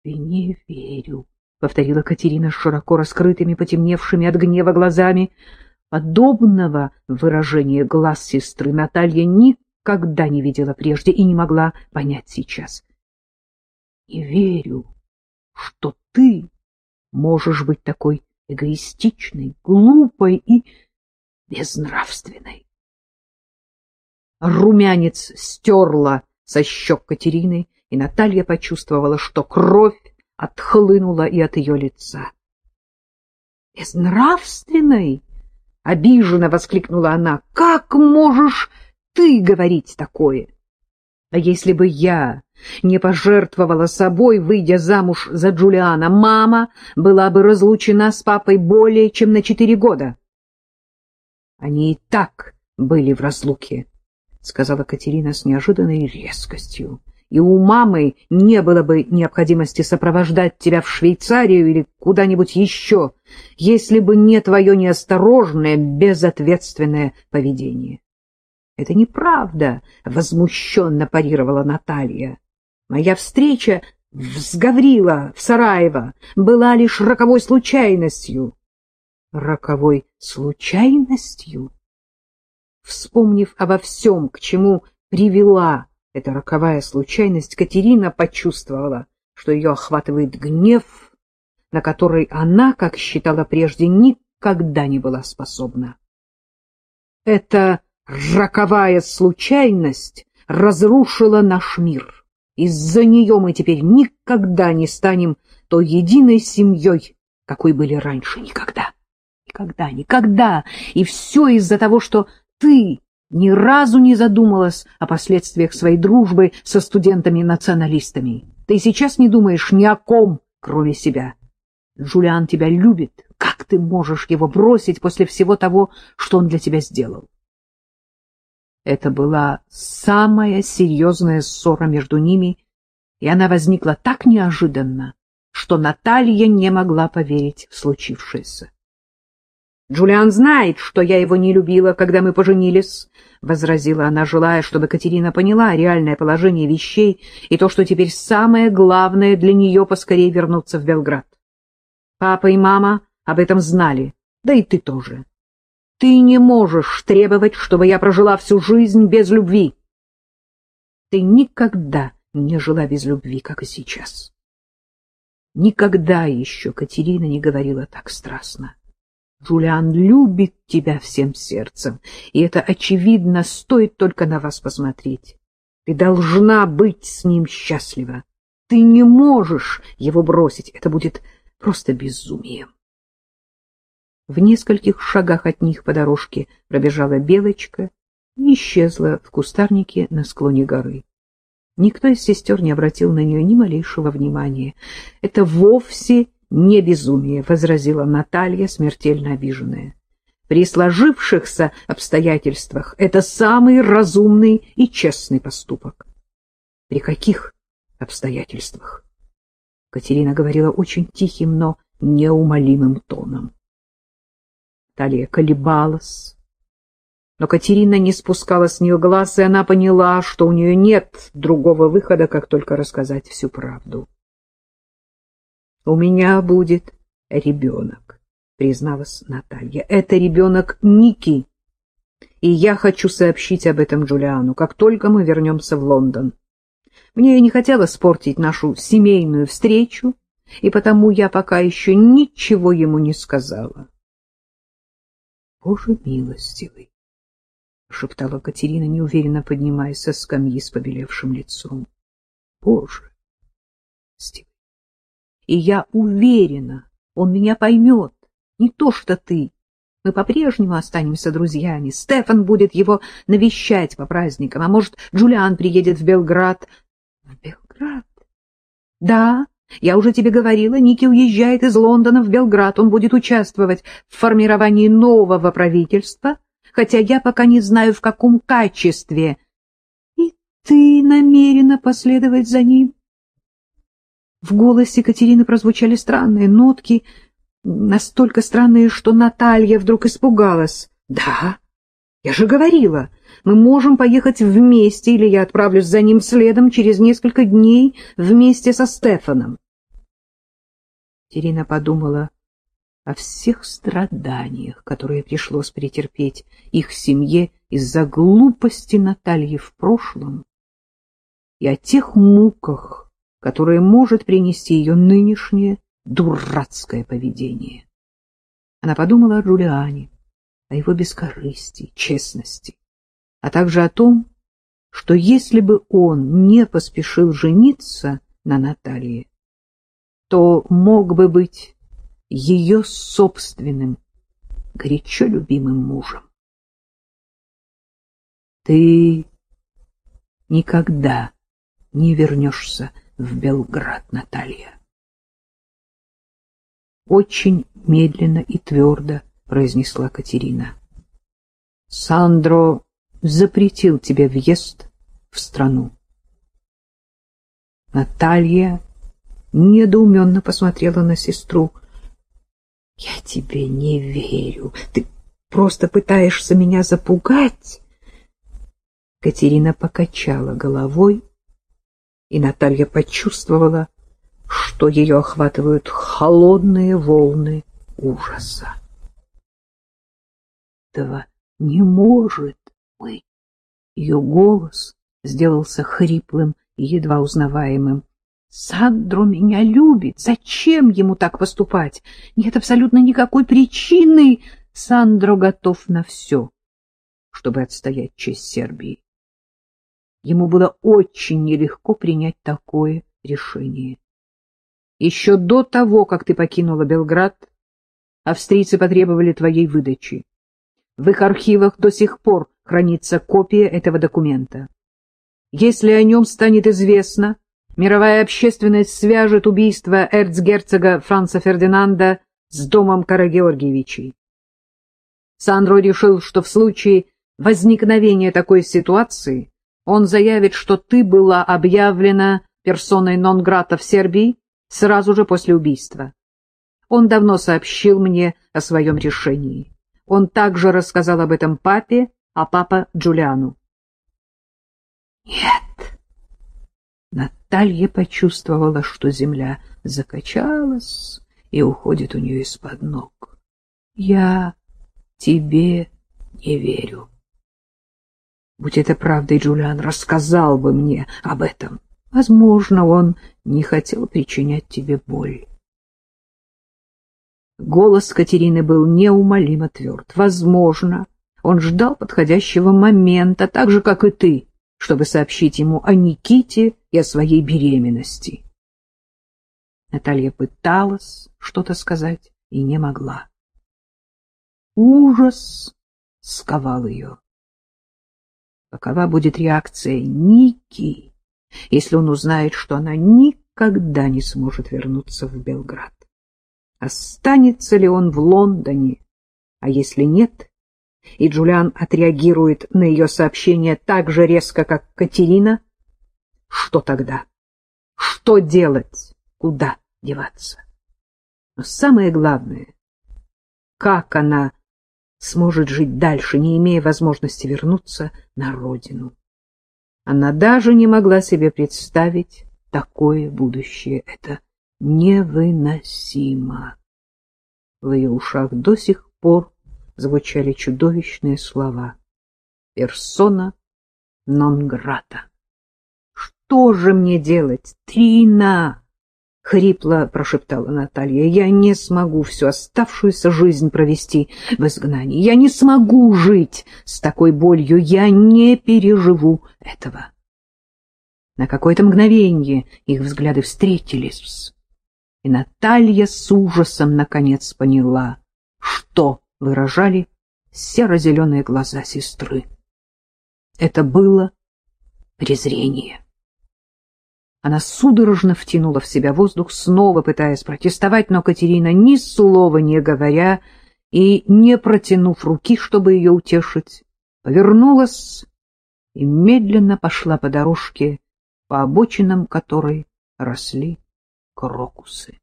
— Не верю, — повторила Катерина с широко раскрытыми, потемневшими от гнева глазами. Подобного выражения глаз сестры Наталья никогда не видела прежде и не могла понять сейчас. — Не верю, что ты можешь быть такой эгоистичной, глупой и безнравственной. Румянец стерла со щек Катерины, и Наталья почувствовала, что кровь отхлынула и от ее лица. — Безнравственной? — обиженно воскликнула она. — Как можешь ты говорить такое? А если бы я не пожертвовала собой, выйдя замуж за Джулиана, мама была бы разлучена с папой более чем на четыре года. Они и так были в разлуке, — сказала Катерина с неожиданной резкостью. И у мамы не было бы необходимости сопровождать тебя в Швейцарию или куда-нибудь еще, если бы не твое неосторожное, безответственное поведение. — Это неправда, — возмущенно парировала Наталья. Моя встреча с Гаврила в Сараево была лишь роковой случайностью. Роковой случайностью? Вспомнив обо всем, к чему привела эта роковая случайность, Катерина почувствовала, что ее охватывает гнев, на который она, как считала прежде, никогда не была способна. Эта роковая случайность разрушила наш мир. Из-за нее мы теперь никогда не станем той единой семьей, какой были раньше. Никогда. Никогда, никогда. И все из-за того, что ты ни разу не задумалась о последствиях своей дружбы со студентами-националистами. Ты сейчас не думаешь ни о ком, кроме себя. Джулиан тебя любит. Как ты можешь его бросить после всего того, что он для тебя сделал? Это была самая серьезная ссора между ними, и она возникла так неожиданно, что Наталья не могла поверить в случившееся. Джулиан знает, что я его не любила, когда мы поженились, — возразила она, желая, чтобы Катерина поняла реальное положение вещей и то, что теперь самое главное для нее поскорее вернуться в Белград. Папа и мама об этом знали, да и ты тоже. Ты не можешь требовать, чтобы я прожила всю жизнь без любви. Ты никогда не жила без любви, как и сейчас. Никогда еще Катерина не говорила так страстно. Джулиан любит тебя всем сердцем, и это, очевидно, стоит только на вас посмотреть. Ты должна быть с ним счастлива. Ты не можешь его бросить, это будет просто безумием. В нескольких шагах от них по дорожке пробежала белочка и исчезла в кустарнике на склоне горы. Никто из сестер не обратил на нее ни малейшего внимания. Это вовсе не безумие, — возразила Наталья, смертельно обиженная. При сложившихся обстоятельствах это самый разумный и честный поступок. При каких обстоятельствах? Катерина говорила очень тихим, но неумолимым тоном. Талия колебалась. Но Катерина не спускала с нее глаз, и она поняла, что у нее нет другого выхода, как только рассказать всю правду. — У меня будет ребенок, — призналась Наталья. — Это ребенок Ники, и я хочу сообщить об этом Джулиану, как только мы вернемся в Лондон. Мне не хотелось спортить нашу семейную встречу, и потому я пока еще ничего ему не сказала. — Боже милостивый! — шептала Катерина, неуверенно поднимаясь со скамьи с побелевшим лицом. — Боже! Стив! И я уверена, он меня поймет, не то что ты. Мы по-прежнему останемся друзьями. Стефан будет его навещать по праздникам, а может, Джулиан приедет в Белград. В Белград? Да, я уже тебе говорила, Ники уезжает из Лондона в Белград. Он будет участвовать в формировании нового правительства, хотя я пока не знаю, в каком качестве. И ты намерена последовать за ним? В голосе Катерины прозвучали странные нотки, настолько странные, что Наталья вдруг испугалась. — Да, я же говорила, мы можем поехать вместе, или я отправлюсь за ним следом через несколько дней вместе со Стефаном. Терина подумала о всех страданиях, которые пришлось претерпеть их семье из-за глупости Натальи в прошлом, и о тех муках, которые может принести ее нынешнее дурацкое поведение. Она подумала о Джулиане, о его бескорыстии, честности, а также о том, что если бы он не поспешил жениться на Наталье, то мог бы быть ее собственным, горячо любимым мужем. Ты никогда не вернешься в Белград, Наталья. Очень медленно и твердо произнесла Катерина. Сандро запретил тебе въезд в страну. Наталья недоуменно посмотрела на сестру. — Я тебе не верю. Ты просто пытаешься меня запугать. Катерина покачала головой, и Наталья почувствовала, что ее охватывают холодные волны ужаса. Этого не может быть. Ее голос сделался хриплым и едва узнаваемым. Сандро меня любит. Зачем ему так поступать? Нет абсолютно никакой причины. Сандро готов на все, чтобы отстоять честь Сербии. Ему было очень нелегко принять такое решение. Еще до того, как ты покинула Белград, австрийцы потребовали твоей выдачи. В их архивах до сих пор хранится копия этого документа. Если о нем станет известно, мировая общественность свяжет убийство эрцгерцога Франца Фердинанда с домом Карагеоргиевичей. Сандро решил, что в случае возникновения такой ситуации он заявит, что ты была объявлена персоной нон-грата в Сербии сразу же после убийства. Он давно сообщил мне о своем решении. Он также рассказал об этом папе, а папа Джулиану. Нет. Наталья почувствовала, что земля закачалась и уходит у нее из-под ног. Я тебе не верю. Будь это правдой, Джулиан рассказал бы мне об этом. Возможно, он не хотел причинять тебе боль. Голос Катерины был неумолимо тверд. Возможно, он ждал подходящего момента, так же, как и ты, чтобы сообщить ему о Никите и о своей беременности. Наталья пыталась что-то сказать и не могла. Ужас сковал ее. Какова будет реакция Ники, если он узнает, что она никогда не сможет вернуться в Белград? Останется ли он в Лондоне? А если нет, и Джулиан отреагирует на ее сообщение так же резко, как Катерина, что тогда? Что делать? Куда деваться? Но самое главное, как она сможет жить дальше, не имея возможности вернуться на родину? Она даже не могла себе представить такое будущее. Это невыносимо. В ее ушах до сих пор звучали чудовищные слова. Персона нон грата. Что же мне делать, Трина? — хрипло прошептала Наталья. — Я не смогу всю оставшуюся жизнь провести в изгнании. Я не смогу жить с такой болью. Я не переживу этого. На какое-то мгновение их взгляды встретились, и Наталья с ужасом наконец поняла, что выражали серо-зеленые глаза сестры. Это было презрение. Она судорожно втянула в себя воздух, снова пытаясь протестовать, но Катерина, ни слова не говоря и не протянув руки, чтобы ее утешить, повернулась и медленно пошла по дорожке, по обочинам которой росли крокусы.